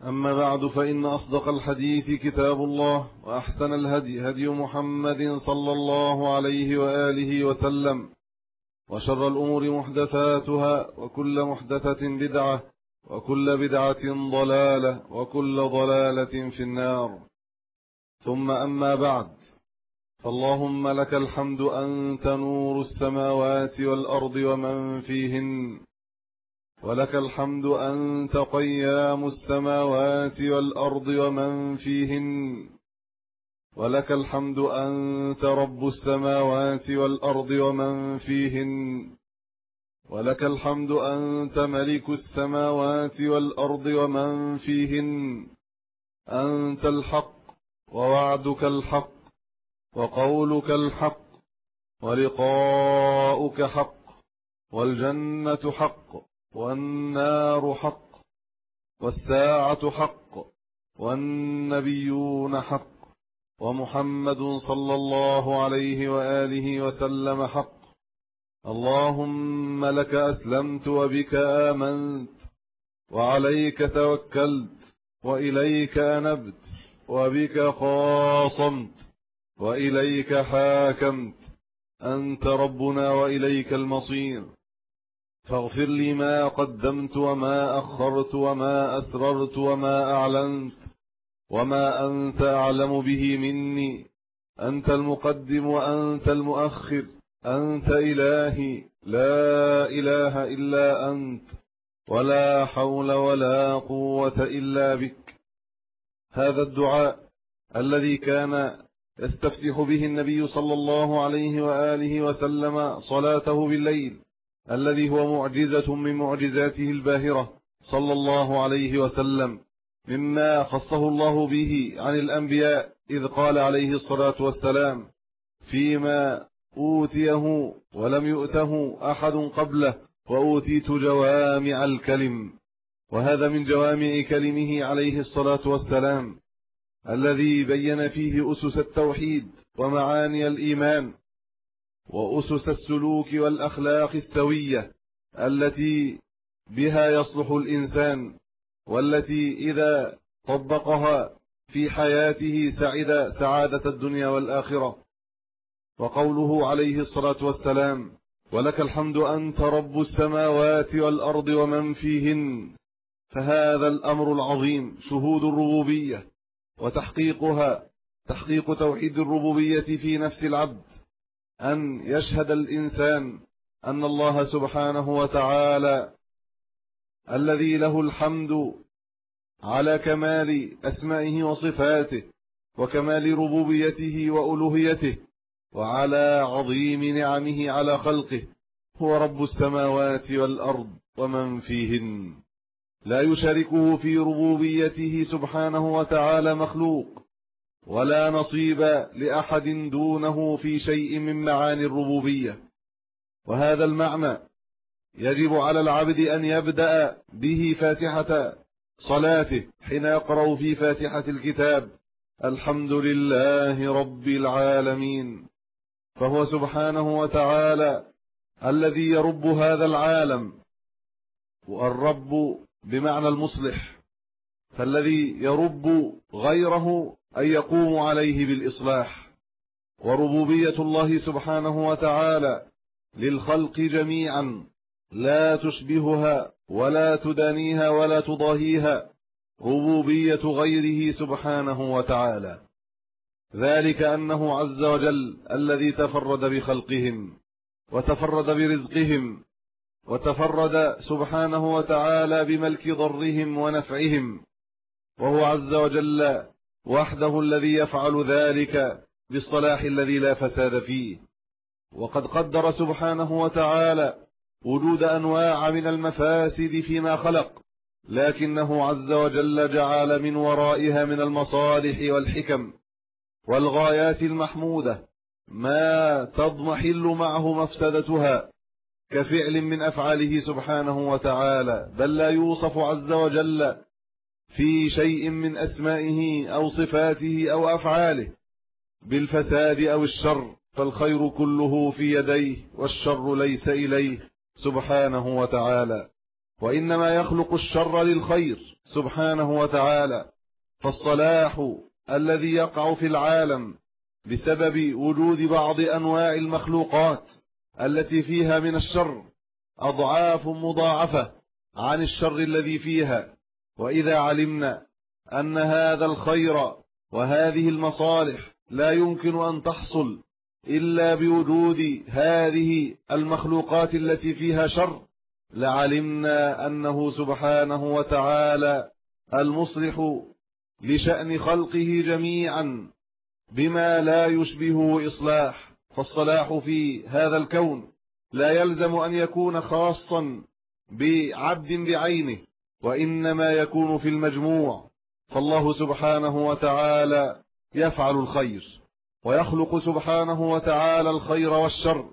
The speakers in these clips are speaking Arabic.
أما بعد فإن أصدق الحديث كتاب الله وأحسن الهدي هدي محمد صلى الله عليه وآله وسلم وشر الأمور محدثاتها وكل محدثة بدعة وكل بدعة ضلالة وكل ضلالة في النار. ثم أما بعد فاللهم لك الحمد أنت نور السماوات والأرض ومن فيهن. ولك الحمد أنت قيام السماوات والأرض ومن فيهن. ولك الحمد أنت رب السماوات والأرض ومن فيهن. ولك الحمد أنت ملك السماوات والأرض ومن فيهن. أنت الحق ووعدك الحق وقولك الحق ولقاؤك حق والجنة حق. والنار حق والساعة حق والنبيون حق ومحمد صلى الله عليه وآله وسلم حق. اللهم لك أسلمت وبك آمنت وعليك توكلت وإليك أنبت وبك خاصمت وإليك حاكمت. أنت ربنا وإليك المصير. فاغفر لي ما قدمت وما أخرت وما أسررت وما أعلنت وما أنت أعلم به مني. أنت المقدم وأنت المؤخر. أنت إلهي. لا إله إلا أنت. ولا حول ولا قوة إلا بك. هذا الدعاء الذي كان يستفتح به النبي صلى الله عليه وآله وسلم صلاته بالليل. الذي هو معجزة من معجزاته الباهرة صلى الله عليه وسلم مما خصه الله به عن الأنبياء إذ قال عليه الصلاة والسلام فيما أوتيه ولم يؤته أحد قبله وأوتيت جوامع الكلم وهذا من جوامع كلمه عليه الصلاة والسلام الذي بين فيه أسس التوحيد ومعاني الإيمان. وأسس السلوك والأخلاق السوية التي بها يصلح الإنسان والتي إذا طبقها في حياته سعد سعادة الدنيا والآخرة. وقوله عليه الصلاة والسلام ولك الحمد أنت رب السماوات والأرض ومن فيهن. فهذا الأمر العظيم شهود الربوبية وتحقيقها تحقيق توحيد الربوبية في نفس العبد. أن يشهد الإنسان أن الله سبحانه وتعالى الذي له الحمد على كمال أسمائه وصفاته وكمال ربوبيته وألوهيته وعلى عظيم نعمه على خلقه هو رب السماوات والأرض ومن فيهن. لا يشاركه في ربوبيته سبحانه وتعالى مخلوق. ولا نصيب لأحد دونه في شيء من معاني الربوبية. وهذا المعنى يجب على العبد أن يبدأ به فاتحة صلاته حين يقرأ في فاتحة الكتاب. الحمد لله رب العالمين. فهو سبحانه وتعالى الذي يرب هذا العالم. والرب بمعنى المصلح. فالذي يرب غيره أن يقوم عليه بالإصلاح وربوبية الله سبحانه وتعالى للخلق جميعا لا تشبهها ولا تدانيها ولا تضاهيها ربوبية غيره سبحانه وتعالى. ذلك أنه عز وجل الذي تفرد بخلقهم وتفرد برزقهم وتفرد سبحانه وتعالى بملك ضرهم ونفعهم وهو عز وجل وحده الذي يفعل ذلك بالصلاح الذي لا فساد فيه. وقد قدر سبحانه وتعالى وجود أنواع من المفاسد فيما خلق لكنه عز وجل جعل من ورائها من المصالح والحكم والغايات المحمودة ما تضمحل معه مفسدتها كفعل من أفعاله سبحانه وتعالى بل لا يوصف عز وجل في شيء من أسمائه أو صفاته أو أفعاله بالفساد أو الشر فالخير كله في يديه والشر ليس إليه سبحانه وتعالى. وإنما يخلق الشر للخير سبحانه وتعالى. فالصلاح الذي يقع في العالم بسبب وجود بعض أنواع المخلوقات التي فيها من الشر أضعاف مضاعفة عن الشر الذي فيها. وإذا علمنا أن هذا الخير وهذه المصالح لا يمكن أن تحصل إلا بوجود هذه المخلوقات التي فيها شر لعلمنا أنه سبحانه وتعالى المصلح لشأن خلقه جميعا بما لا يشبه إصلاح. فالصلاح في هذا الكون لا يلزم أن يكون خاصا بعبد بعينه وإنما يكون في المجموع فالله سبحانه وتعالى يفعل الخير ويخلق سبحانه وتعالى الخير والشر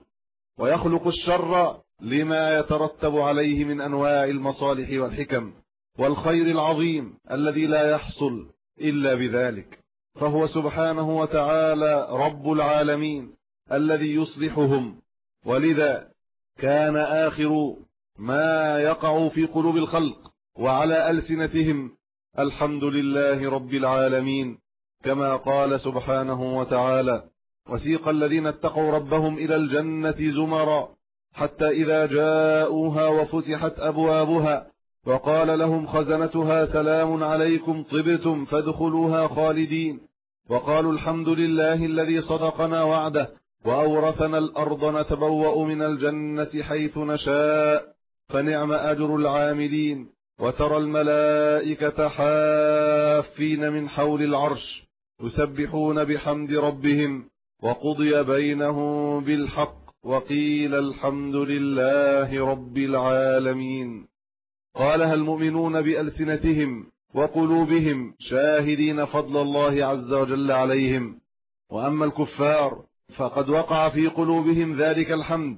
ويخلق الشر لما يترتب عليه من أنواع المصالح والحكم والخير العظيم الذي لا يحصل إلا بذلك. فهو سبحانه وتعالى رب العالمين الذي يصلحهم ولذا كان آخر ما يقع في قلوب الخلق وعلى ألسنتهم الحمد لله رب العالمين كما قال سبحانه وتعالى وسيق الذين اتقوا ربهم إلى الجنة زمرا حتى إذا جاءوها وفتحت أبوابها وقال لهم خزنتها سلام عليكم طبتم فادخلوها خالدين وقالوا الحمد لله الذي صدقنا وعده وأورثنا الأرض نتبوأ من الجنة حيث نشاء فنعم أجر العاملين وترى الملائكة حافين من حول العرش يسبحون بحمد ربهم وقضي بينهم بالحق وقيل الحمد لله رب العالمين. قالها المؤمنون بألسنتهم وقلوبهم شاهدين فضل الله عز وجل عليهم؟ وأما الكفار فقد وقع في قلوبهم ذلك الحمد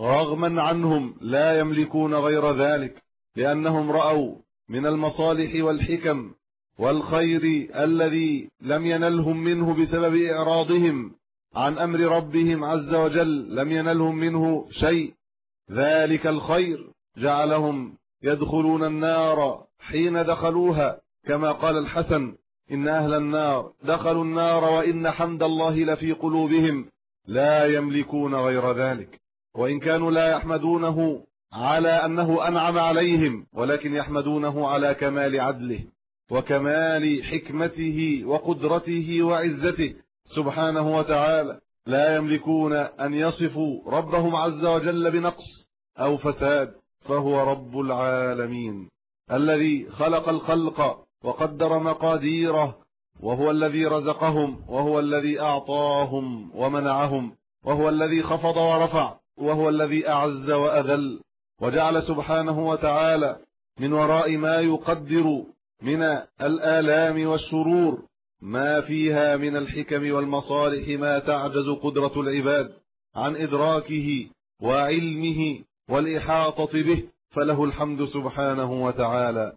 رغما عنهم لا يملكون غير ذلك. لأنهم رأوا من المصالح والحكم والخير الذي لم ينلهم منه بسبب إعراضهم عن أمر ربهم عز وجل لم ينلهم منه شيء. ذلك الخير جعلهم يدخلون النار حين دخلوها. كما قال الحسن إن أهل النار دخلوا النار وإن حمد الله لفي قلوبهم. لا يملكون غير ذلك. وإن كانوا لا يحمدونه على أنه أنعم عليهم ولكن يحمدونه على كمال عدله وكمال حكمته وقدرته وعزته. سبحانه وتعالى لا يملكون أن يصفوا ربهم عز وجل بنقص أو فساد فهو رب العالمين الذي خلق الخلق وقدر مقاديره وهو الذي رزقهم وهو الذي أعطاهم ومنعهم وهو الذي خفض ورفع وهو الذي أعز وأذل. وجعل سبحانه وتعالى من وراء ما يقدر من الآلام والشرور ما فيها من الحكم والمصالح ما تعجز قدرة العباد عن إدراكه وعلمه والإحاطة به فله الحمد سبحانه وتعالى.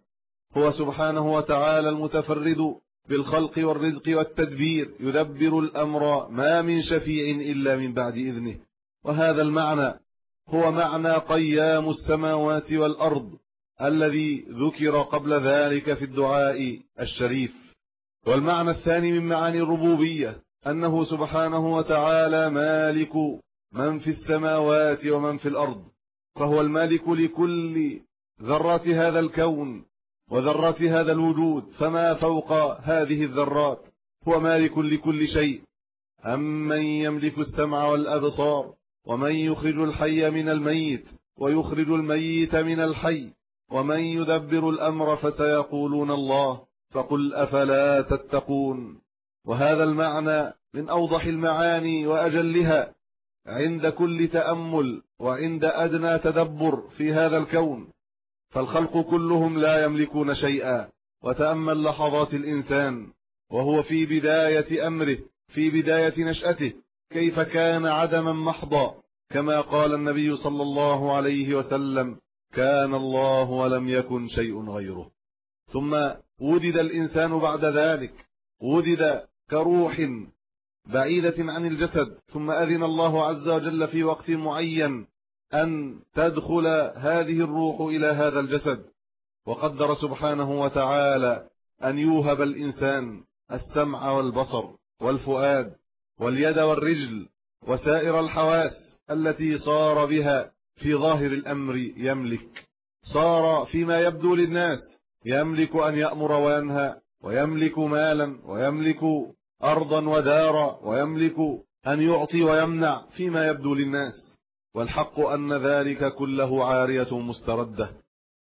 هو سبحانه وتعالى المتفرد بالخلق والرزق والتدبير يدبر الأمر ما من شفيع إلا من بعد إذنه. وهذا المعنى هو معنى قيام السماوات والأرض الذي ذكر قبل ذلك في الدعاء الشريف. والمعنى الثاني من معاني الربوبية أنه سبحانه وتعالى مالك من في السماوات ومن في الأرض فهو المالك لكل ذرات هذا الكون وذرات هذا الوجود فما فوق هذه الذرات؟ هو مالك لكل شيء. أمن يملك السمع والأبصار ومن يخرج الحي من الميت ويخرج الميت من الحي ومن يدبر الأمر فسيقولون الله فقل أفلا تتقون. وهذا المعنى من أوضح المعاني وأجلها عند كل تأمل وعند أدنى تدبر في هذا الكون. فالخلق كلهم لا يملكون شيئا وتأمل لحظات الإنسان وهو في بداية أمره في بداية نشأته. كيف كان عدما محضا كما قال النبي صلى الله عليه وسلم كان الله ولم يكن شيء غيره. ثم ودد الإنسان بعد ذلك ودد كروح بعيدة عن الجسد ثم أذن الله عز وجل في وقت معين أن تدخل هذه الروح إلى هذا الجسد. وقدر سبحانه وتعالى أن يوهب الإنسان السمع والبصر والفؤاد. واليد والرجل وسائر الحواس التي صار بها في ظاهر الأمر يملك. صار فيما يبدو للناس يملك أن يأمر وينهى ويملك مالا ويملك أرضا ودارا ويملك أن يعطي ويمنع فيما يبدو للناس. والحق أن ذلك كله عارية مستردة.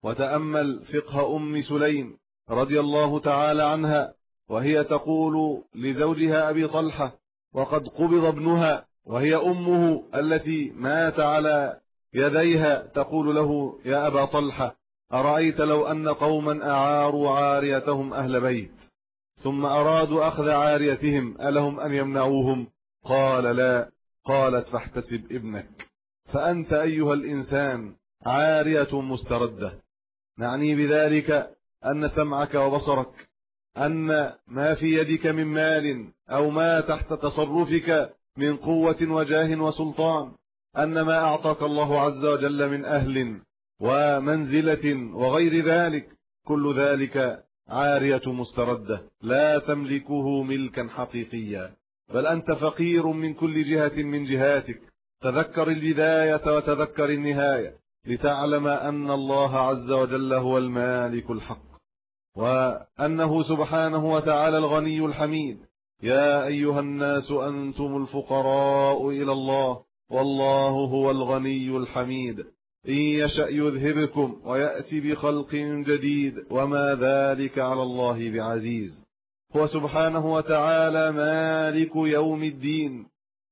وتأمل فقه أم سليم رضي الله تعالى عنها وهي تقول لزوجها أبي طلحة وقد قبض ابنها وهي أمه التي مات على يديها تقول له يا أبا طلحة أرأيت لو أن قوما أعاروا عاريتهم أهل بيت ثم أرادوا أخذ عاريتهم ألهم أن يمنعوهم؟ قال لا قالت فاحتسب ابنك. فأنت أيها الإنسان عارية مستردة. نعني بذلك أن سمعك وبصرك. أن ما في يدك من مال أو ما تحت تصرفك من قوة وجاه وسلطان أن ما أعطاك الله عز وجل من أهل ومنزلة وغير ذلك كل ذلك عارية مستردة لا تملكه ملكا حقيقيا. بل أنت فقير من كل جهة من جهاتك تذكر البداية وتذكر النهاية لتعلم أن الله عز وجل هو المالك الحق. وأنه سبحانه وتعالى الغني الحميد. يا أيها الناس أنتم الفقراء إلى الله والله هو الغني الحميد. إن يشأ يذهبكم ويأتي بخلق جديد وما ذلك على الله بعزيز. هو سبحانه وتعالى مالك يوم الدين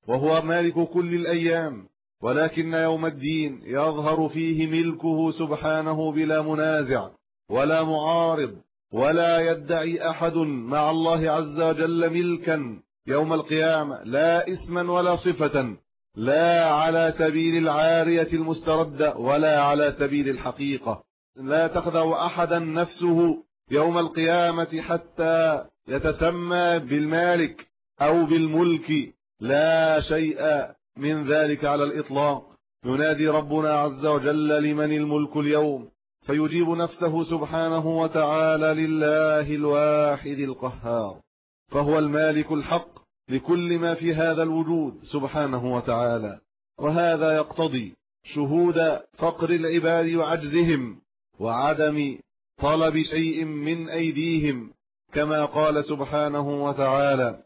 وهو مالك كل الأيام ولكن يوم الدين يظهر فيه ملكه سبحانه بلا منازع ولا معارض. ولا يدعي أحد مع الله عز وجل ملكا يوم القيامة لا اسما ولا صفة لا على سبيل العارية المستردة ولا على سبيل الحقيقة. لا تخذع أحدا نفسه يوم القيامة حتى يتسمى بالمالك أو بالملك لا شيء من ذلك على الإطلاق. ينادي ربنا عز وجل لمن الملك اليوم؟ فيجيب نفسه سبحانه وتعالى لله الواحد القهار. فهو المالك الحق لكل ما في هذا الوجود سبحانه وتعالى. وهذا يقتضي شهود فقر العباد وعجزهم وعدم طلب شيء من أيديهم كما قال سبحانه وتعالى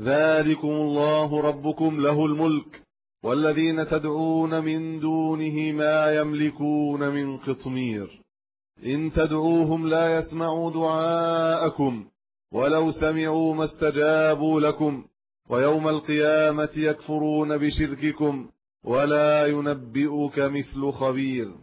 ذلكم الله ربكم له الملك والذين تدعون من دونه ما يملكون من قطمير. إن تدعوهم لا يسمعوا دعاءكم ولو سمعوا ما استجابوا لكم ويوم القيامة يكفرون بشرككم ولا ينبئك مثل خبير.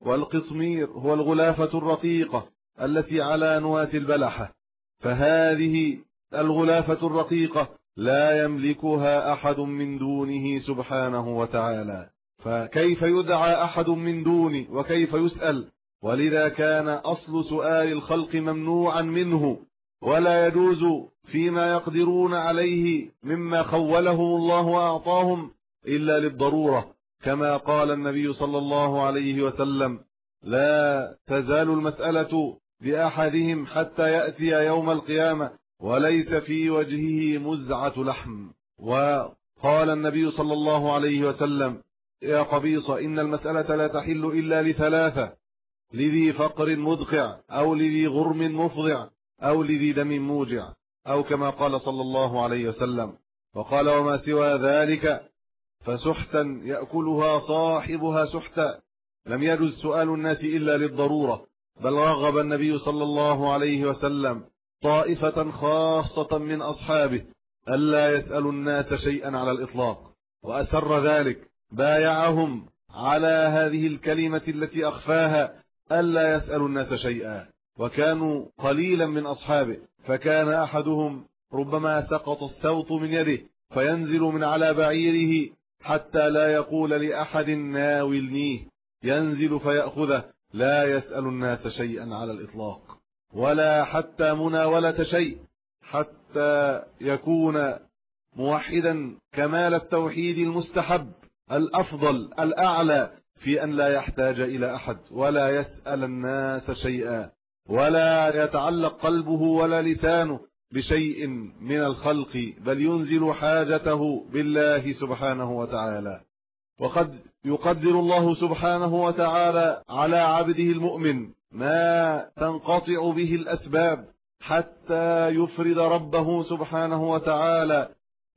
والقطمير هو الغلافة الرقيقة التي على نواة البلحة فهذه الغلافة الرقيقة لا يملكها أحد من دونه سبحانه وتعالى. فكيف يدعى أحد من دونه وكيف يسأل؟ ولذا كان أصل سؤال الخلق ممنوعا منه. ولا يجوز فيما يقدرون عليه مما خولهم الله وأعطاهم إلا للضرورة. كما قال النبي صلى الله عليه وسلم لا تزال المسألة بأحدهم حتى يأتي يوم القيامة. وليس في وجهه مزعة لحم. وقال النبي صلى الله عليه وسلم يا قبيص إن المسألة لا تحل إلا لثلاثة لذي فقر مدقع أو لذي غرم مفضع أو لذي دم موجع أو كما قال صلى الله عليه وسلم. وقال وما سوى ذلك؟ فسحتا يأكلها صاحبها سحتا. لم يجز سؤال الناس إلا للضرورة بل رغب النبي صلى الله عليه وسلم طائفة خاصة من أصحابه ألا يسألوا الناس شيئا على الإطلاق. وأسر ذلك بايعهم على هذه الكلمة التي أخفاها ألا يسألوا الناس شيئا. وكانوا قليلا من أصحابه فكان أحدهم ربما سقط السوط من يده فينزل من على بعيره حتى لا يقول لأحد ناولنيه. ينزل فيأخذه لا يسأل الناس شيئا على الإطلاق. ولا حتى مناولة شيء حتى يكون موحدا كمال التوحيد المستحب الأفضل الأعلى في أن لا يحتاج إلى أحد ولا يسأل الناس شيئا ولا يتعلق قلبه ولا لسانه بشيء من الخلق بل ينزل حاجته بالله سبحانه وتعالى. وقد يقدر الله سبحانه وتعالى على عبده المؤمن ما تنقطع به الأسباب حتى يفرد ربه سبحانه وتعالى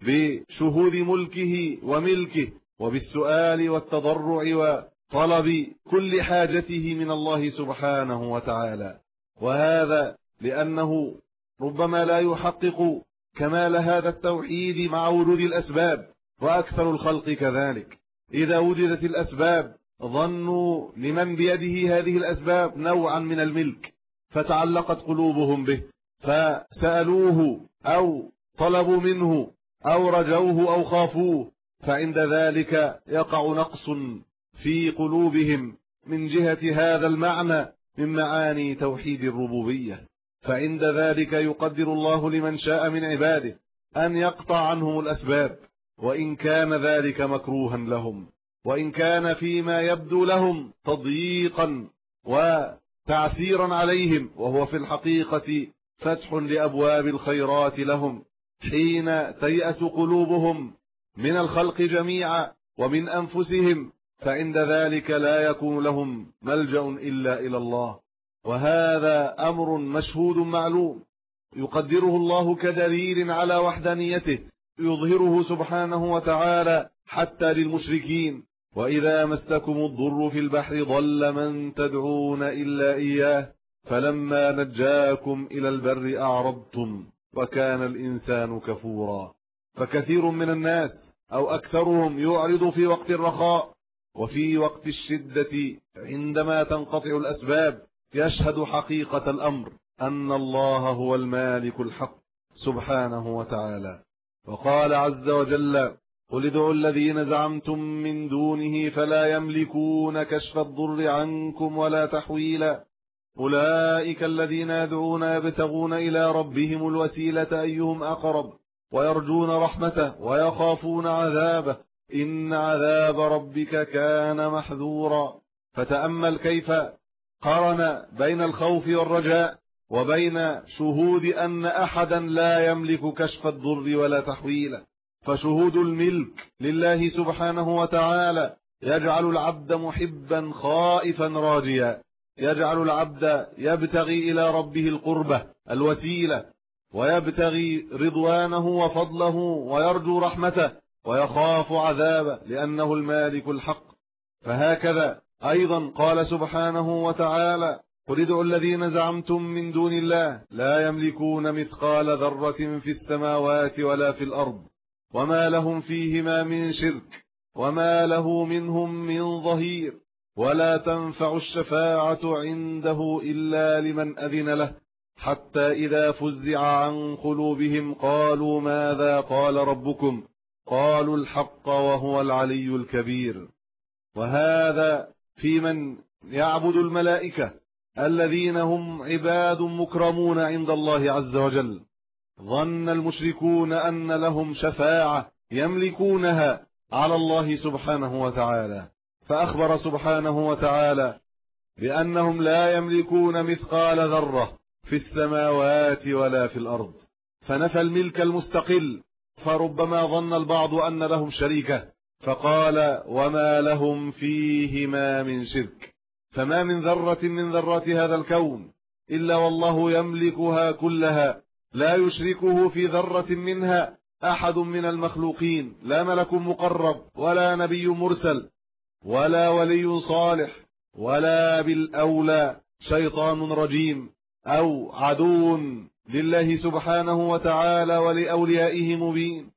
بشهود ملكه وملكه وبالسؤال والتضرع وطلب كل حاجته من الله سبحانه وتعالى. وهذا لأنه ربما لا يحقق كمال هذا التوحيد مع وجود الأسباب وأكثر الخلق كذلك. إذا وجدت الأسباب ظنوا لمن بيده هذه الأسباب نوعا من الملك فتعلقت قلوبهم به فسألوه أو طلبوا منه أو رجوه أو خافوه فعند ذلك يقع نقص في قلوبهم من جهة هذا المعنى من معاني توحيد الربوبية. فعند ذلك يقدر الله لمن شاء من عباده أن يقطع عنهم الأسباب وإن كان ذلك مكروها لهم. وإن كان فيما يبدو لهم تضييقا وتعسيرا عليهم وهو في الحقيقة فتح لأبواب الخيرات لهم حين تيأس قلوبهم من الخلق جميعا ومن أنفسهم فعند ذلك لا يكون لهم ملجأ إلا إلى الله. وهذا أمر مشهود معلوم يقدره الله كدليل على وحدانيته يظهره سبحانه وتعالى حتى للمشركين. وإذا مسكم الضر في البحر ضل من تدعون إلا إياه فلما نجاكم إلى البر أعرضتم وكان الإنسان كفورا فكثير من الناس أو أكثرهم يعرض في وقت الرخاء وفي وقت الشدة عندما تنقطع الأسباب يشهد حقيقة الأمر أن الله هو المالك الحق سبحانه وتعالى وقال عز وجل قل ادعوا الذين زعمتم من دونه فلا يملكون كشف الضر عنكم ولا تحويلا أولئك الذين يدعون يبتغون إلى ربهم الوسيلة أيهم أقرب ويرجون رحمته ويخافون عذابه. إن عذاب ربك كان محذورا. فتأمل كيف قرن بين الخوف والرجاء وبين شهود أن أحدا لا يملك كشف الضر ولا تحويله. فشهود الملك لله سبحانه وتعالى يجعل العبد محبا خائفا راجيا. يجعل العبد يبتغي إلى ربه القربة الوسيلة ويبتغي رضوانه وفضله ويرجو رحمته ويخاف عذابه لأنه المالك الحق. فهكذا أيضا قال سبحانه وتعالى قل ادعوا الذين زعمتم من دون الله لا يملكون مثقال ذرة في السماوات ولا في الأرض. وما لهم فيهما من شرك وما له منهم من ظهير ولا تنفع الشفاعة عنده إلا لمن أذن له حتى إذا فزع عن قلوبهم قالوا ماذا قال ربكم قالوا الحق وهو العلي الكبير وهذا في من يعبد الملائكة الذين هم عباد مكرمون عند الله عز وجل ظن المشركون أن لهم شفاعة يملكونها على الله سبحانه وتعالى. فأخبر سبحانه وتعالى بأنهم لا يملكون مثقال ذرة في السماوات ولا في الأرض. فنفى الملك المستقل فربما ظن البعض أن لهم شريكة فقال وما لهم فيهما من شرك. فما من ذرة من ذرات هذا الكون إلا والله يملكها كلها لا يشركه في ذرة منها أحد من المخلوقين لا ملك مقرب ولا نبي مرسل ولا ولي صالح ولا بالأولى شيطان رجيم أو عدو لله سبحانه وتعالى ولأوليائه مبين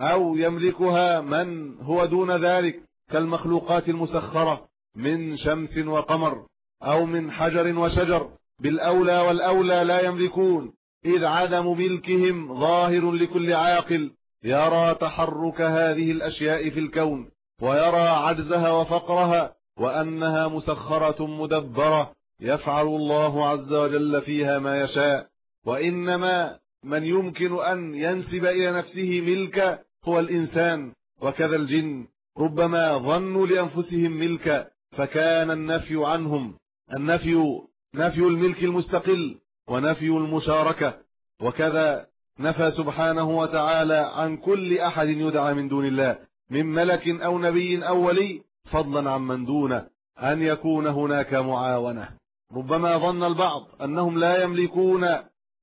أو يملكها من هو دون ذلك كالمخلوقات المسخرة من شمس وقمر أو من حجر وشجر بالأولى والأولى لا يملكون إذ عدم ملكهم ظاهر لكل عاقل يرى تحرك هذه الأشياء في الكون ويرى عجزها وفقرها وأنها مسخرة مدبرة يفعل الله عز وجل فيها ما يشاء. وإنما من يمكن أن ينسب إلى نفسه ملك هو الإنسان وكذا الجن. ربما ظنوا لأنفسهم ملكا فكان النفي عنهم النفي نفي الملك المستقل. ونفي المشاركة. وكذا نفى سبحانه وتعالى عن كل أحد يدعى من دون الله من ملك أو نبي أو ولي فضلا عن من دونه أن يكون هناك معاونة. ربما ظن البعض أنهم لا يملكون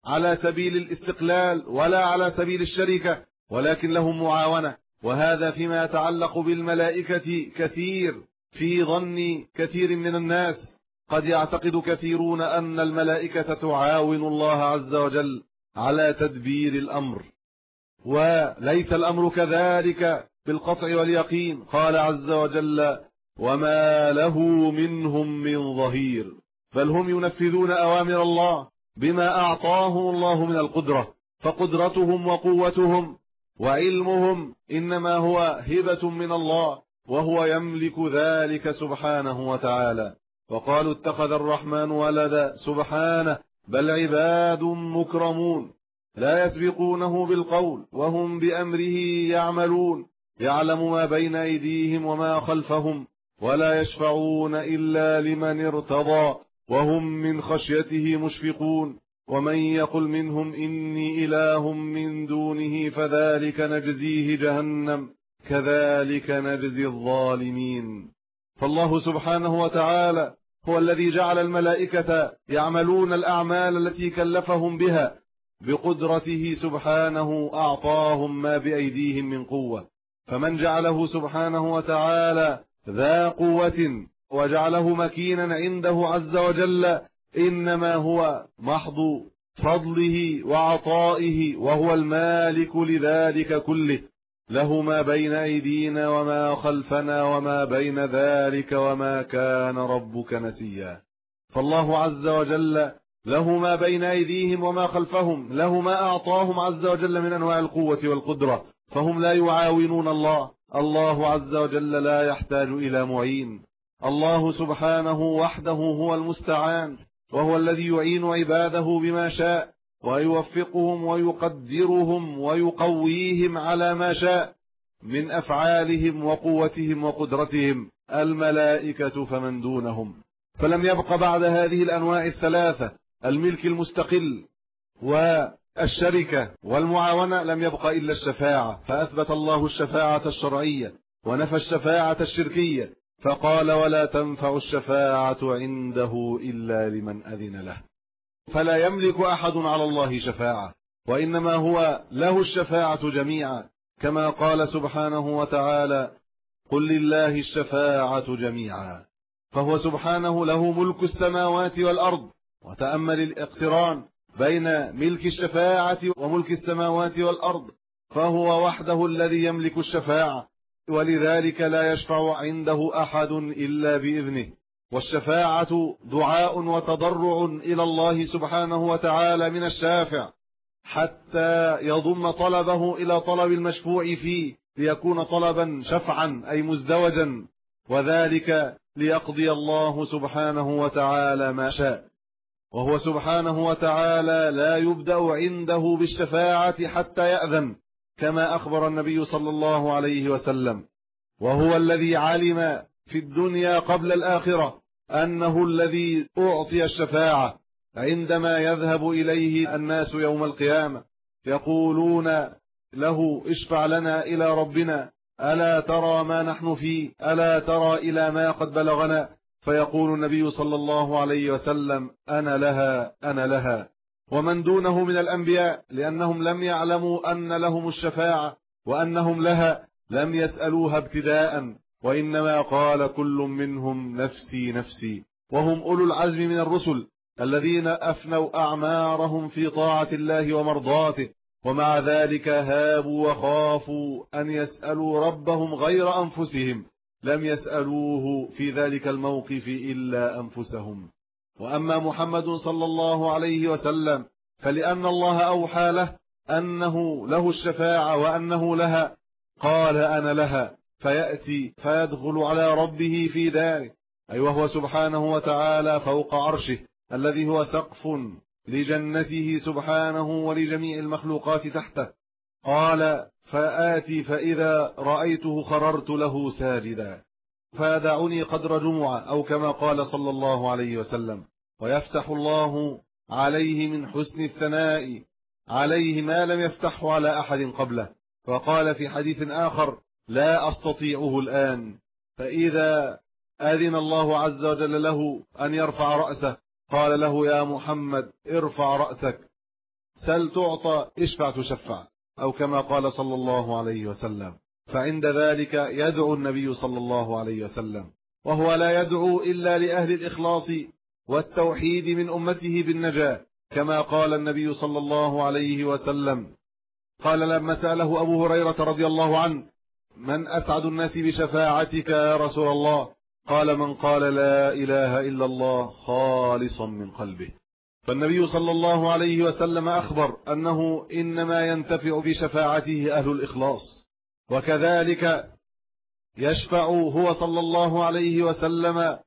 على سبيل الاستقلال ولا على سبيل الشركة ولكن لهم معاونة. وهذا فيما يتعلق بالملائكة كثير في ظن كثير من الناس. قد يعتقد كثيرون أن الملائكة تعاون الله عز وجل على تدبير الأمر. وليس الأمر كذلك بالقطع واليقين قال عز وجل وما له منهم من ظهير. بل هم ينفذون أوامر الله بما أعطاه الله من القدرة فقدرتهم وقوتهم وعلمهم إنما هو هبة من الله وهو يملك ذلك سبحانه وتعالى. وقالوا اتخذ الرحمن ولدا سبحانه بل عباد مكرمون. لا يسبقونه بالقول وهم بأمره يعملون. يعلم ما بين أيديهم وما خلفهم ولا يشفعون إلا لمن ارتضى وهم من خشيته مشفقون. ومن يقل منهم إني إله من دونه فذلك نجزيه جهنم كذلك نجزي الظالمين. فالله سبحانه وتعالى هو الذي جعل الملائكة يعملون الأعمال التي كلفهم بها بقدرته سبحانه أعطاهم ما بأيديهم من قوة. فمن جعله سبحانه وتعالى ذا قوة وجعله مكينا عنده عز وجل إنما هو محض فضله وعطائه وهو المالك لذلك كله. له ما بين أيدينا وما خلفنا وما بين ذلك وما كان ربك نسيا. فالله عز وجل له ما بين أيديهم وما خلفهم له ما أعطاهم عز وجل من أنواع القوة والقدرة فهم لا يعاونون الله. الله عز وجل لا يحتاج إلى معين. الله سبحانه وحده هو المستعان وهو الذي يعين عباده بما شاء. ويوفقهم ويقدرهم ويقويهم على ما شاء من أفعالهم وقوتهم وقدرتهم الملائكة فمن دونهم. فلم يبق بعد هذه الأنواع الثلاثة الملك المستقل والشركة والمعاونة لم يبق إلا الشفاعة. فأثبت الله الشفاعة الشرعية ونفى الشفاعة الشركية فقال ولا تنفع الشفاعة عنده إلا لمن أذن له. فلا يملك أحد على الله شفاعة وإنما هو له الشفاعة جميعا كما قال سبحانه وتعالى قل لله الشفاعة جميعا فهو سبحانه له ملك السماوات والأرض وتأمل الاقتران بين ملك الشفاعة وملك السماوات والأرض فهو وحده الذي يملك الشفاعة ولذلك لا يشفع عنده أحد إلا بإذنه. والشفاعة دعاء وتضرع إلى الله سبحانه وتعالى من الشافع حتى يضم طلبه إلى طلب المشفوع فيه ليكون طلبا شفعا أي مزدوجا وذلك ليقضي الله سبحانه وتعالى ما شاء. وهو سبحانه وتعالى لا يبدأ عنده بالشفاعة حتى يأذن كما أخبر النبي صلى الله عليه وسلم. وهو الذي علم في الدنيا قبل الآخرة أنه الذي أعطي الشفاعة عندما يذهب إليه الناس يوم القيامة يقولون له اشفع لنا إلى ربنا ألا ترى ما نحن فيه؟ ألا ترى إلى ما قد بلغنا؟ فيقول النبي صلى الله عليه وسلم أنا لها أنا لها. ومن دونه من الأنبياء لأنهم لم يعلموا أن لهم الشفاعة وأنهم لها لم يسألوها ابتداء. وإنما قال كل منهم نفسي نفسي. وهم أولو العزم من الرسل الذين أفنوا أعمارهم في طاعة الله ومرضاته. ومع ذلك هابوا وخافوا أن يسألوا ربهم غير أنفسهم. لم يسألوه في ذلك الموقف إلا أنفسهم. وأما محمد صلى الله عليه وسلم فلأن الله أوحى له أنه له الشفاعة وأنه لها قال أنا لها. فيأتي فيدخل على ربه في داره. أي وهو سبحانه وتعالى فوق عرشه الذي هو سقف لجنته سبحانه ولجميع المخلوقات تحته. قال فآتي فإذا رأيته خررت له ساجدا. فيدعني قدر جمعة أو كما قال صلى الله عليه وسلم ويفتح الله عليه من حسن الثناء عليه ما لم يفتحه على أحد قبله. وقال في حديث آخر لا أستطيعه الآن فإذا أذن الله عز وجل له أن يرفع رأسه قال له يا محمد ارفع رأسك. سل تعطى اشفع تشفع أو كما قال صلى الله عليه وسلم. فعند ذلك يدعو النبي صلى الله عليه وسلم وهو لا يدعو إلا لأهل الإخلاص والتوحيد من أمته بالنجاة كما قال النبي صلى الله عليه وسلم. قال لما سأله أبو هريرة رضي الله عنه من أسعد الناس بشفاعتك يا رسول الله؟ قال من قال لا إله إلا الله خالصا من قلبه. فالنبي صلى الله عليه وسلم أخبر أنه إنما ينتفع بشفاعته أهل الإخلاص وكذلك يشفع هو صلى الله عليه وسلم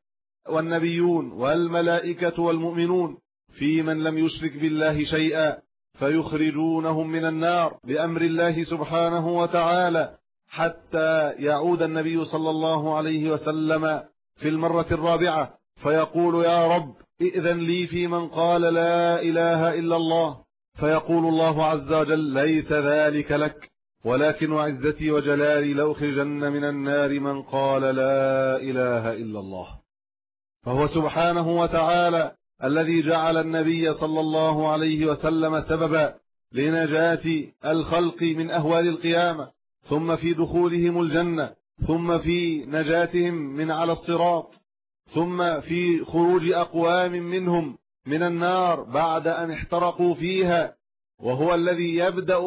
والنبيون والملائكة والمؤمنون في من لم يشرك بالله شيئا فيخرجونهم من النار بأمر الله سبحانه وتعالى. حتى يعود النبي صلى الله عليه وسلم في المرة الرابعة فيقول يا رب ائذن لي في من قال لا إله إلا الله. فيقول الله عز وجل ليس ذلك لك ولكن وعزتي وجلالي لأخرجن من النار من قال لا إله إلا الله. فهو سبحانه وتعالى الذي جعل النبي صلى الله عليه وسلم سببا لنجاة الخلق من أهوال القيامة. ثم في دخولهم الجنة ثم في نجاتهم من على الصراط ثم في خروج أقوام منهم من النار بعد أن احترقوا فيها وهو الذي يبدأ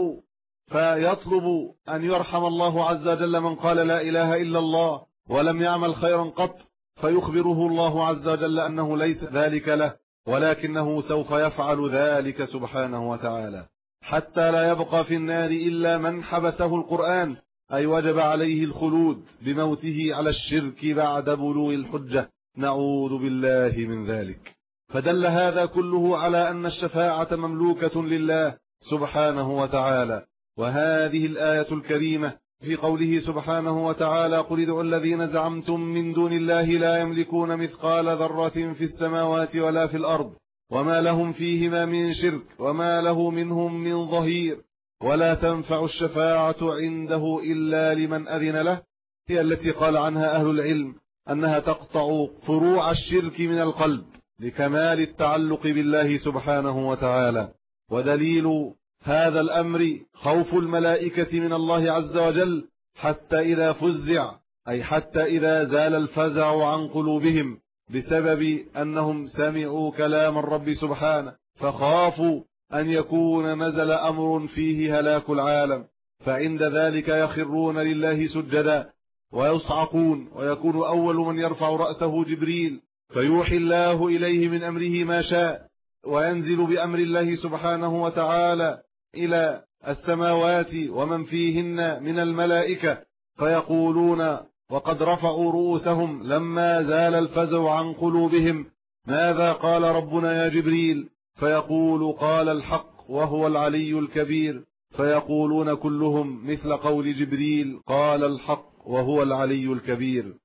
فيطلب أن يرحم الله عز وجل من قال لا إله إلا الله ولم يعمل خيرا قط فيخبره الله عز وجل أنه ليس ذلك له ولكنه سوف يفعل ذلك سبحانه وتعالى. حتى لا يبقى في النار إلا من حبسه القرآن أي وجب عليه الخلود بموته على الشرك بعد بلوغ الحجة. نعوذ بالله من ذلك. فدل هذا كله على أن الشفاعة مملوكة لله سبحانه وتعالى. وهذه الآية الكريمة في قوله سبحانه وتعالى قل ادعوا الذين زعمتم من دون الله لا يملكون مثقال ذرة في السماوات ولا في الأرض. وما لهم فيهما من شرك وما له منهم من ظهير ولا تنفع الشفاعة عنده إلا لمن أذن له. هي التي قال عنها أهل العلم أنها تقطع فروع الشرك من القلب لكمال التعلق بالله سبحانه وتعالى. ودليل هذا الأمر خوف الملائكة من الله عز وجل حتى إذا فزع أي حتى إذا زال الفزع عن قلوبهم. بسبب أنهم سمعوا كلام الرب سبحانه فخافوا أن يكون نزل أمر فيه هلاك العالم. فعند ذلك يخرون لله سجدا ويصعقون ويكون أول من يرفع رأسه جبريل. فيوحي الله إليه من أمره ما شاء وينزل بأمر الله سبحانه وتعالى إلى السماوات ومن فيهن من الملائكة فيقولون وقد رفعوا رؤوسهم لما زال الفزع عن قلوبهم. ماذا قال ربنا يا جبريل؟ فيقول قال الحق وهو العلي الكبير. فيقولون كلهم مثل قول جبريل قال الحق وهو العلي الكبير.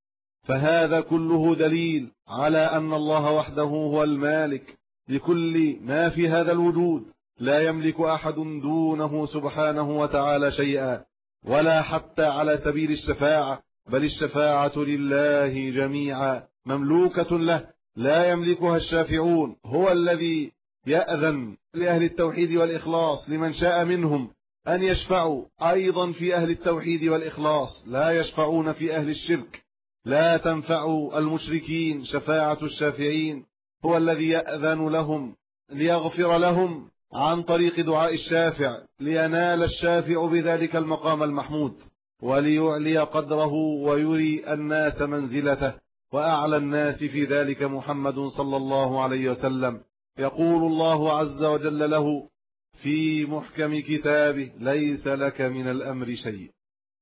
فهذا كله دليل على أن الله وحده هو المالك لكل ما في هذا الوجود. لا يملك أحد دونه سبحانه وتعالى شيئا ولا حتى على سبيل الشفاعة. بل الشفاعة لله جميعا مملوكة له لا يملكها الشافعون هو الذي يأذن لأهل التوحيد والإخلاص لمن شاء منهم أن يشفعوا أيضا في أهل التوحيد والإخلاص لا يشفعون في أهل الشرك. لا تنفع المشركين شفاعة الشافعين هو الذي يأذن لهم ليغفر لهم عن طريق دعاء الشافع لينال الشافع بذلك المقام المحمود. وليعلي قدره ويري الناس منزلته وأعلى الناس في ذلك محمد صلى الله عليه وسلم. يقول الله عز وجل له في محكم كتابه ليس لك من الأمر شيء.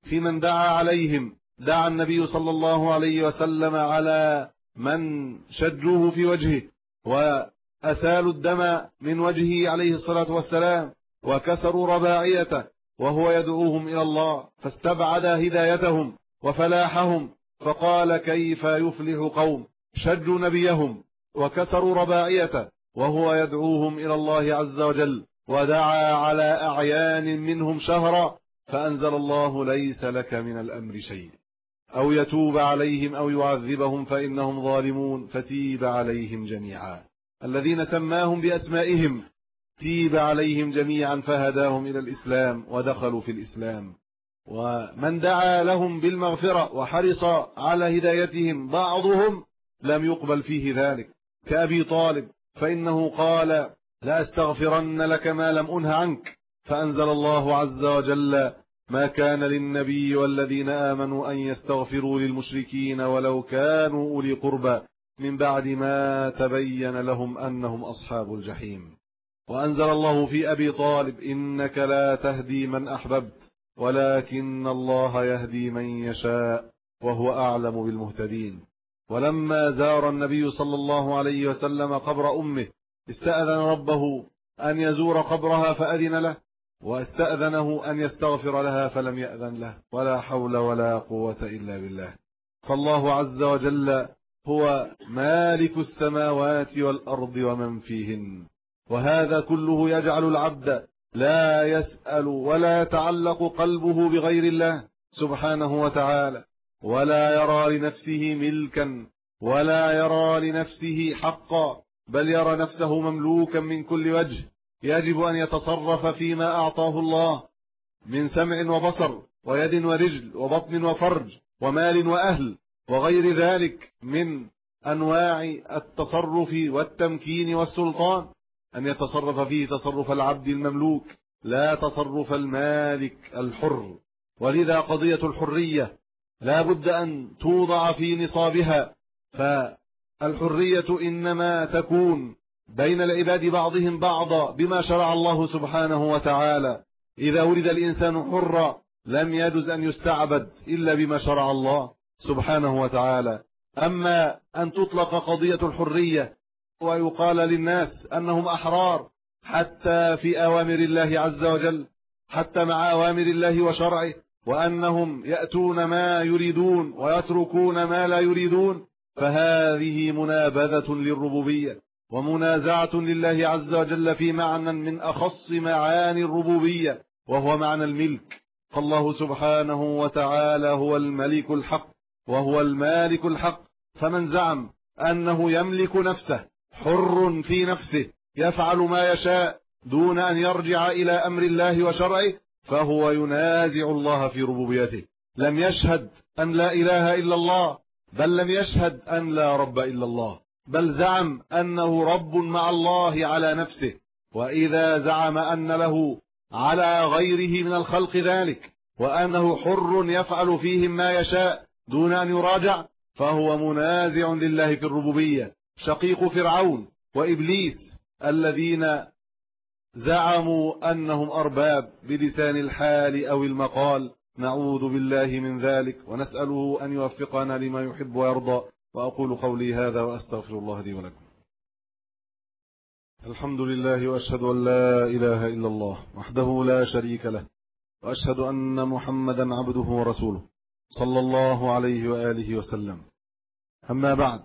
في من دعا عليهم دعا النبي صلى الله عليه وسلم على من شجوه في وجهه وأسالوا الدم من وجهه عليه الصلاة والسلام وكسروا رباعيته وهو يدعوهم إلى الله فاستبعد هدايتهم وفلاحهم فقال كيف يفلح قوم؟ شجوا نبيهم وكسروا رباعيته وهو يدعوهم إلى الله عز وجل ودعا على أعيان منهم شهرا فأنزل الله ليس لك من الأمر شيء. أو يتوب عليهم أو يعذبهم فإنهم ظالمون فتيب عليهم جميعا. الذين سماهم بأسمائهم تيب عليهم جميعا فهداهم إلى الإسلام ودخلوا في الإسلام. ومن دعا لهم بالمغفرة وحرص على هدايتهم بعضهم لم يقبل فيه ذلك. كأبي طالب فإنه قال لأستغفرن لك ما لم أنه عنك. فأنزل الله عز وجل ما كان للنبي والذين آمنوا أن يستغفروا للمشركين ولو كانوا أولي قربى. من بعد ما تبين لهم أنهم أصحاب الجحيم. وأنزل الله في أبي طالب إنك لا تهدي من أحببت ولكن الله يهدي من يشاء وهو أعلم بالمهتدين. ولما زار النبي صلى الله عليه وسلم قبر أمه استأذن ربه أن يزور قبرها فأذن له واستأذنه أن يستغفر لها فلم يأذن له ولا حول ولا قوة إلا بالله. فالله عز وجل هو مالك السماوات والأرض ومن فيهن. وهذا كله يجعل العبد لا يسأل ولا يتعلق قلبه بغير الله سبحانه وتعالى ولا يرى لنفسه ملكا ولا يرى لنفسه حقا بل يرى نفسه مملوكا من كل وجه. يجب أن يتصرف فيما أعطاه الله من سمع وبصر ويد ورجل وبطن وفرج ومال وأهل وغير ذلك من أنواع التصرف والتمكين والسلطان. أن يتصرف فيه تصرف العبد المملوك لا تصرف المالك الحر. ولذا قضية الحرية لا بد أن توضع في نصابها. فالحرية إنما تكون بين العباد بعضهم بعضا بما شرع الله سبحانه وتعالى. إذا ولد الإنسان حرا لم يجز أن يستعبد إلا بما شرع الله سبحانه وتعالى. أما أن تطلق قضية الحرية ويقال للناس أنهم أحرار حتى في أوامر الله عز وجل حتى مع أوامر الله وشرعه وأنهم يأتون ما يريدون ويتركون ما لا يريدون. فهذه منابذة للربوبية ومنازعة لله عز وجل في معنى من أخص معاني الربوبية وهو معنى الملك. فالله سبحانه وتعالى هو الملك الحق وهو المالك الحق. فمن زعم أنه يملك نفسه حر في نفسه يفعل ما يشاء دون أن يرجع إلى أمر الله وشرعه فهو ينازع الله في ربوبيته. لم يشهد أن لا إله إلا الله بل لم يشهد أن لا رب إلا الله. بل زعم أنه رب مع الله على نفسه. وإذا زعم أن له على غيره من الخلق ذلك وأنه حر يفعل فيهم ما يشاء دون أن يراجع فهو منازع لله في الربوبية. شقيق فرعون وإبليس الذين زعموا أنهم أرباب بلسان الحال أو المقال. نعوذ بالله من ذلك ونسأله أن يوفقنا لما يحب ويرضى. وأقول قولي هذا وأستغفر الله لي ولكم. الحمد لله وأشهد أن لا إله إلا الله وحده لا شريك له وأشهد أن محمدا عبده ورسوله صلى الله عليه وآله وسلم. أما بعد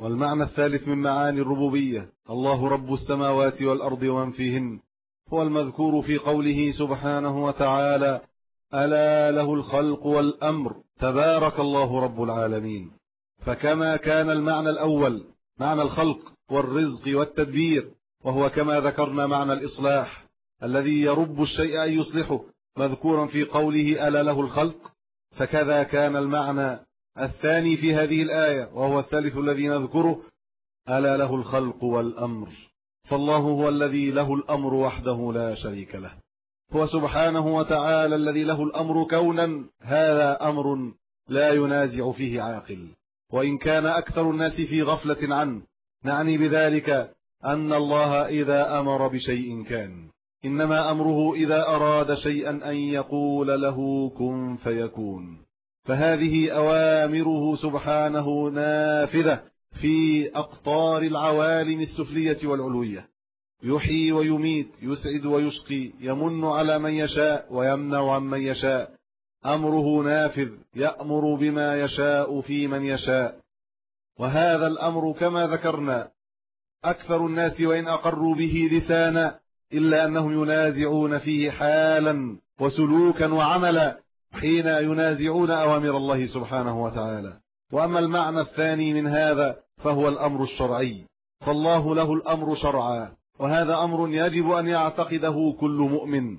والمعنى الثالث من معاني الربوبية الله رب السماوات والأرض ومن فيهن هو المذكور في قوله سبحانه وتعالى ألا له الخلق والأمر تبارك الله رب العالمين. فكما كان المعنى الأول معنى الخلق والرزق والتدبير وهو كما ذكرنا معنى الإصلاح الذي يرب الشيء أن يصلحه مذكورا في قوله ألا له الخلق فكذا كان المعنى الثاني في هذه الآية وهو الثالث الذي نذكره ألا له الخلق والأمر. فالله هو الذي له الأمر وحده لا شريك له. هو سبحانه وتعالى الذي له الأمر كونا هذا أمر لا ينازع فيه عاقل. وإن كان أكثر الناس في غفلة عنه نعني بذلك أن الله إذا أمر بشيء كان. إنما أمره إذا أراد شيئا أن يقول له كن فيكون. فهذه أوامره سبحانه نافذة في أقطار العوالم السفلية والعلوية. يحيي ويميت يسعد ويشقي يمن على من يشاء ويمنع عن من يشاء. أمره نافذ يأمر بما يشاء في من يشاء. وهذا الأمر كما ذكرنا أكثر الناس وإن أقروا به لسانا إلا أنهم ينازعون فيه حالا وسلوكا وعملا حين ينازعون أوامر الله سبحانه وتعالى. وأما المعنى الثاني من هذا فهو الأمر الشرعي. فالله له الأمر شرعا. وهذا أمر يجب أن يعتقده كل مؤمن.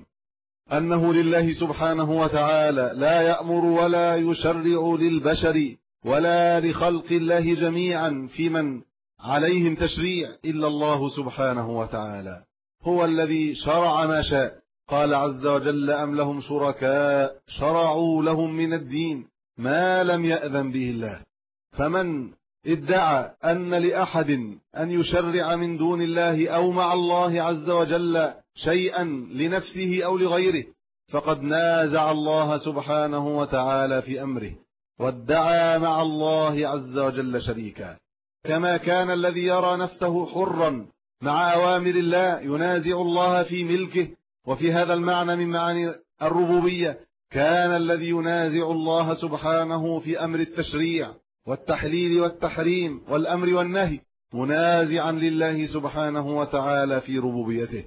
أنه لله سبحانه وتعالى لا يأمر ولا يشرع للبشر ولا لخلق الله جميعا في من عليهم تشريع إلا الله سبحانه وتعالى. هو الذي شرع ما شاء. قال عز وجل أم لهم شركاء شرعوا لهم من الدين ما لم يأذن به الله. فمن ادعى أن لأحد أن يشرع من دون الله أو مع الله عز وجل شيئا لنفسه أو لغيره فقد نازع الله سبحانه وتعالى في أمره وادعى مع الله عز وجل شريكا. كما كان الذي يرى نفسه حرا مع أوامر الله ينازع الله في ملكه وفي هذا المعنى من معاني الربوبية كان الذي ينازع الله سبحانه في أمر التشريع والتحليل والتحريم والأمر والنهي منازعا لله سبحانه وتعالى في ربوبيته.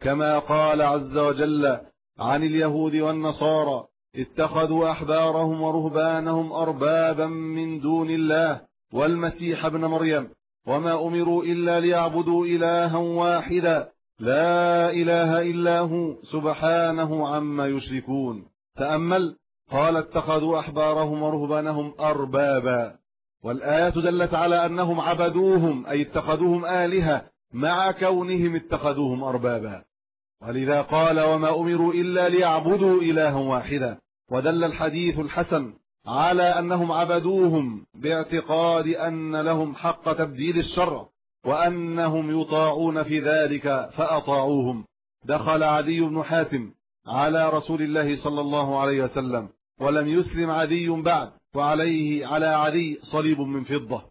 كما قال عز وجل عن اليهود والنصارى اتخذوا أحبارهم ورهبانهم أربابا من دون الله والمسيح ابن مريم وما أمروا إلا ليعبدوا إلها واحدا لا إله إلا هو سبحانه عما يشركون. تأمل قال اتخذوا أحبارهم ورهبانهم أربابا. والآية دلت على أنهم عبدوهم أي اتخذوهم آلهة مع كونهم اتخذوهم أربابا. ولذا قال وما أمروا إلا ليعبدوا إلها واحدا. ودل الحديث الحسن على أنهم عبدوهم باعتقاد أن لهم حق تبديل الشرع. وأنهم يطاعون في ذلك فأطاعوهم. دخل عدي بن حاتم على رسول الله صلى الله عليه وسلم ولم يسلم عدي بعد وعليه على عدي صليب من فضة.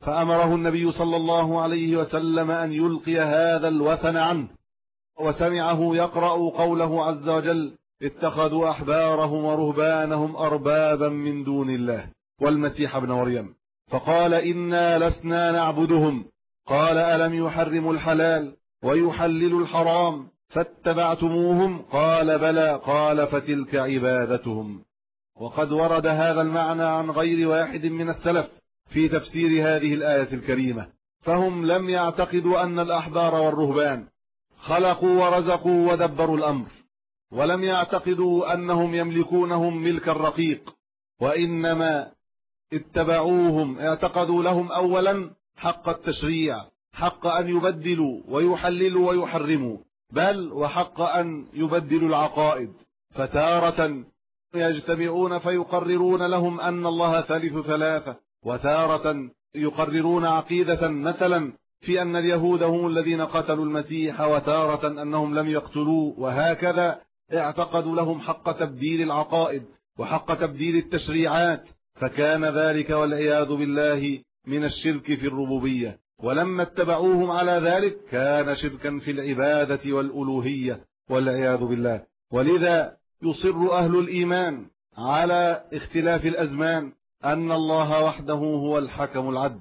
فأمره النبي صلى الله عليه وسلم أن يلقي هذا الوثن عنه. وسمعه يقرأ قوله عز وجل اتخذوا أحبارهم ورهبانهم أربابا من دون الله والمسيح ابن مريم. فقال إنا لسنا نعبدهم. قال ألم يحرموا الحلال ويحللوا الحرام فاتبعتموهم؟ قال بلى قال فتلك عبادتهم. وقد ورد هذا المعنى عن غير واحد من السلف في تفسير هذه الآية الكريمة. فهم لم يعتقدوا أن الأحبار والرهبان خلقوا ورزقوا ودبروا الأمر ولم يعتقدوا أنهم يملكونهم ملك الرقيق. وإنما اتبعوهم اعتقدوا لهم أولا حق التشريع حق أن يبدلوا ويحللوا ويحرموا بل وحق أن يبدلوا العقائد. فتارة يجتمعون فيقررون لهم أن الله ثالث ثلاثة وتارة يقررون عقيدة مثلا في أن اليهود هم الذين قتلوا المسيح وتارة أنهم لم يقتلوه وهكذا اعتقدوا لهم حق تبديل العقائد وحق تبديل التشريعات. فكان ذلك والعياذ بالله من الشرك في الربوبية ولما اتبعوهم على ذلك كان شركا في العبادة والألوهية والعياذ بالله. ولذا يصر أهل الإيمان على اختلاف الأزمان أن الله وحده هو الحكم العدل.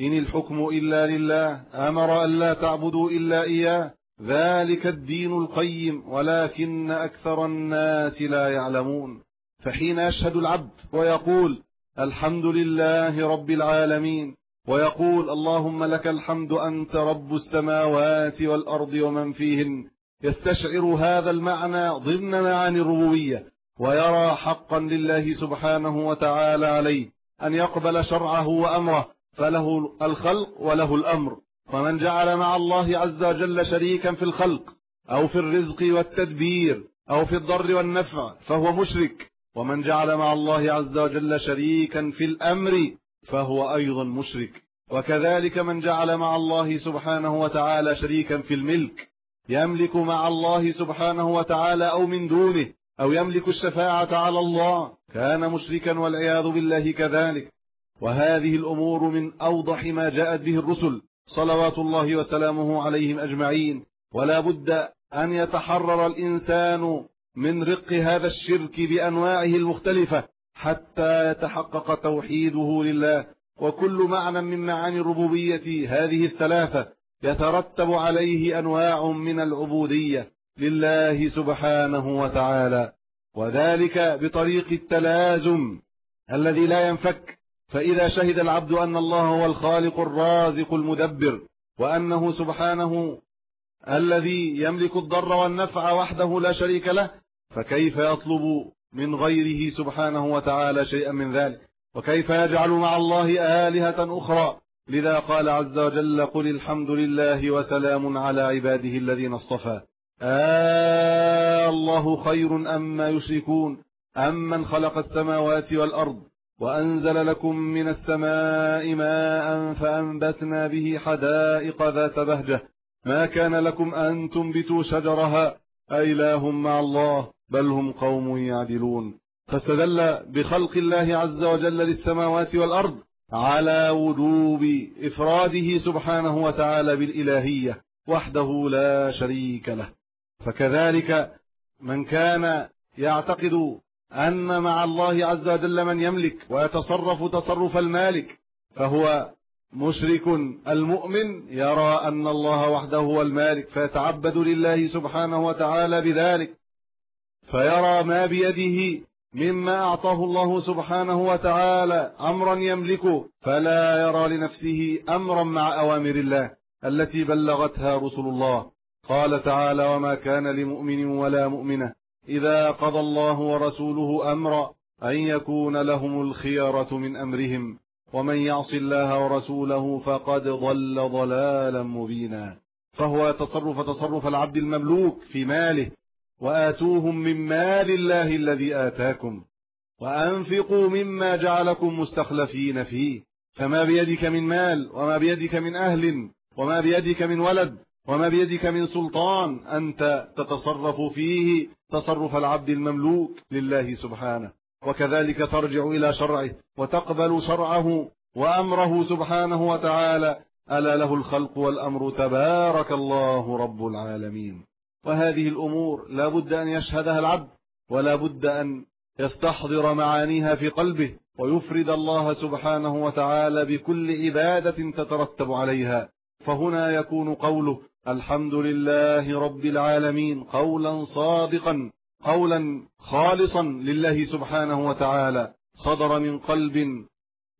إن الحكم إلا لله أمر أن لا تعبدوا إلا إياه ذلك الدين القيم ولكن أكثر الناس لا يعلمون. فحين يشهد العبد ويقول الحمد لله رب العالمين. ويقول اللهم لك الحمد أنت رب السماوات والأرض ومن فيهن. يستشعر هذا المعنى ضمن معاني الربوبية. ويرى حقا لله سبحانه وتعالى عليه. أن يقبل شرعه وأمره. فله الخلق وله الأمر. ومن جعل مع الله عز وجل شريكا في الخلق. أو في الرزق والتدبير. أو في الضر والنفع. فهو مشرك. ومن جعل مع الله عز وجل شريكا في الأمر فهو أيضا مشرك. وكذلك من جعل مع الله سبحانه وتعالى شريكا في الملك يملك مع الله سبحانه وتعالى أو من دونه أو يملك الشفاعة على الله كان مشركا والعياذ بالله كذلك. وهذه الأمور من أوضح ما جاءت به الرسل صلوات الله وسلامه عليهم أجمعين. ولا بد أن يتحرر الإنسان من رق هذا الشرك بأنواعه المختلفة حتى يتحقق توحيده لله. وكل معنى من معاني الربوبية هذه الثلاثة يترتب عليه أنواع من العبودية لله سبحانه وتعالى. وذلك بطريق التلازم الذي لا ينفك. فإذا شهد العبد أن الله هو الخالق الرازق المدبر وأنه سبحانه الذي يملك الضر والنفع وحده لا شريك له فكيف يطلب من غيره سبحانه وتعالى شيئا من ذلك؟ وكيف يجعل مع الله آلهة أخرى؟ لذا قال عز وجل قل الحمد لله وسلام على عباده الذين اصطفى. آه الله خير أما يشركون أمن خلق السماوات والأرض وأنزل لكم من السماء ماء فأنبتنا به حدائق ذات بهجة. ما كان لكم أن تنبتوا شجرها؟ أإله مع الله. بل هم قوم يعدلون. فاستدل بخلق الله عز وجل للسماوات والأرض على وجوب إفراده سبحانه وتعالى بالإلهية وحده لا شريك له. فكذلك من كان يعتقد أن مع الله عز وجل من يملك ويتصرف تصرف المالك فهو مشرك المؤمن يرى أن الله وحده هو المالك فيتعبد لله سبحانه وتعالى بذلك فيرى ما بيده مما أعطاه الله سبحانه وتعالى أمرا يملكه فلا يرى لنفسه أمرا مع أوامر الله التي بلغتها رسل الله. قال تعالى وما كان لمؤمن ولا مؤمنة إذا قضى الله ورسوله أمرا أن يكون لهم الخيرة من أمرهم ومن يعص الله ورسوله فقد ضل ضلالا مبينا. فهو يتصرف تصرف العبد المملوك في ماله وآتوهم من مال الله الذي آتاكم وأنفقوا مما جعلكم مستخلفين فيه فما بيدك من مال وما بيدك من أهل وما بيدك من ولد وما بيدك من سلطان أنت تتصرف فيه تصرف العبد المملوك لله سبحانه. وكذلك ترجع إلى شرعه وتقبل شرعه وأمره سبحانه وتعالى. ألا له الخلق والأمر تبارك الله رب العالمين. وهذه الأمور لا بد أن يشهدها العبد ولا بد أن يستحضر معانيها في قلبه ويفرد الله سبحانه وتعالى بكل عبادة تترتب عليها. فهنا يكون قوله الحمد لله رب العالمين قولا صادقا قولا خالصا لله سبحانه وتعالى. صدر من قلب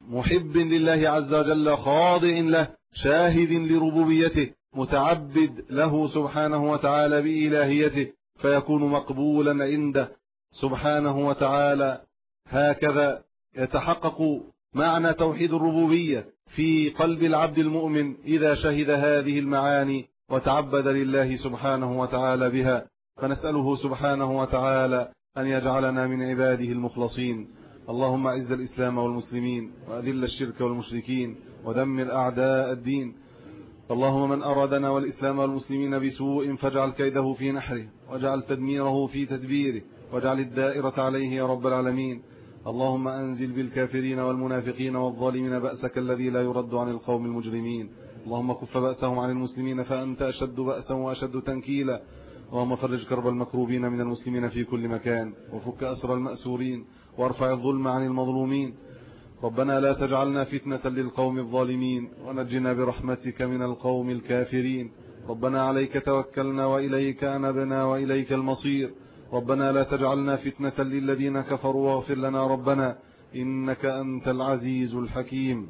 محب لله عز وجل خاضع له شاهد لربوبيته. متعبد له سبحانه وتعالى بإلهيته فيكون مقبولا عنده. سبحانه وتعالى هكذا يتحقق معنى توحيد الربوبية في قلب العبد المؤمن إذا شهد هذه المعاني وتعبد لله سبحانه وتعالى بها. فنسأله سبحانه وتعالى أن يجعلنا من عباده المخلصين. اللهم أعز الإسلام والمسلمين وأذل الشرك والمشركين ودمر أعداء الدين. اللهم من أرادنا والإسلام والمسلمين بسوء فاجعل كيده في نحره واجعل تدميره في تدبيره واجعل الدائرة عليه يا رب العالمين. اللهم أنزل بالكافرين والمنافقين والظالمين بأسك الذي لا يرد عن القوم المجرمين. اللهم كف بأسهم عن المسلمين فأنت أشد بأسا وأشد تنكيلا. اللهم فرج كرب المكروبين من المسلمين في كل مكان وفك أسر المأسورين وارفع الظلم عن المظلومين. ربنا لا تجعلنا فتنة للقوم الظالمين ونجنا برحمتك من القوم الكافرين. ربنا عليك توكلنا وإليك أنبنا وإليك المصير. ربنا لا تجعلنا فتنة للذين كفروا واغفر لنا ربنا إنك أنت العزيز الحكيم.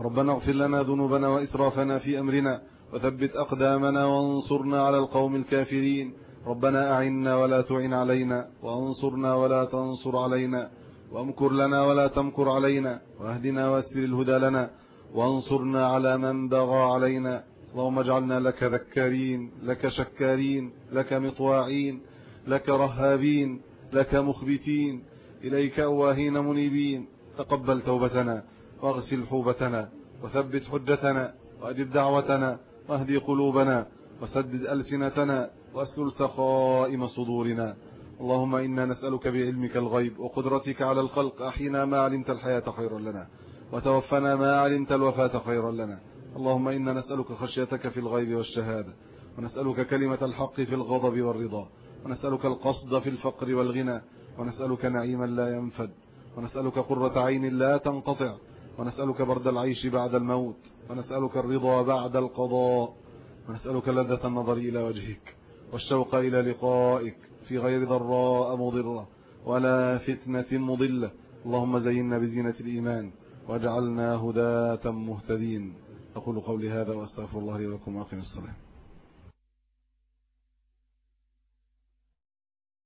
ربنا اغفر لنا ذنوبنا وإسرافنا في أمرنا وثبت أقدامنا وانصرنا على القوم الكافرين. ربنا أعنا ولا تعن علينا وانصرنا ولا تنصر علينا. وامكر لنا ولا تمكر علينا واهدنا واسر الهدى لنا وانصرنا على من بغى علينا. اللهم اجعلنا لك ذكارين لك شكارين لك مطواعين لك رهابين لك مخبتين. إليك أواهين منيبين. تقبل توبتنا واغسل حوبتنا وثبت حجتنا وأجب دعوتنا واهدي قلوبنا وسدد ألسنتنا وأسلل سخائم صدورنا. اللهم إنا نسألك بعلمك الغيب وقدرتك على الخلق أحينا ما علمت الحياة خيرا لنا وتوفنا ما علمت الوفاة خيرا لنا. اللهم إنا نسألك خشيتك في الغيب والشهادة ونسألك كلمة الحق في الغضب والرضا ونسألك القصد في الفقر والغنى ونسألك نعيما لا ينفد ونسألك قرة عين لا تنقطع ونسألك برد العيش بعد الموت ونسألك الرضا بعد القضاء ونسألك لذة النظر إلى وجهك والشوق إلى لقائك في غير ضراء مضرة ولا فتنة مضلة. اللهم زينا بزينة الإيمان واجعلنا هداة مهتدين. أقول قولي هذا وأستغفر الله لي ولكم وأقم الصلاة.